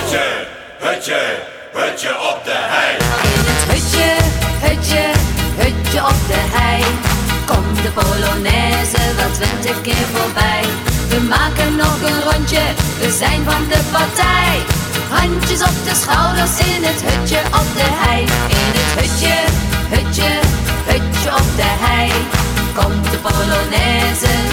hutje, hutje, hutje op de hei. In het hutje, hutje, hutje op de hei. Komt de Polonaise wel twintig keer voorbij. We maken nog een rondje, we zijn van de partij. Handjes op de schouders in het hutje op de hei. In het hutje, hutje, hutje op de hei. Komt de Polonaise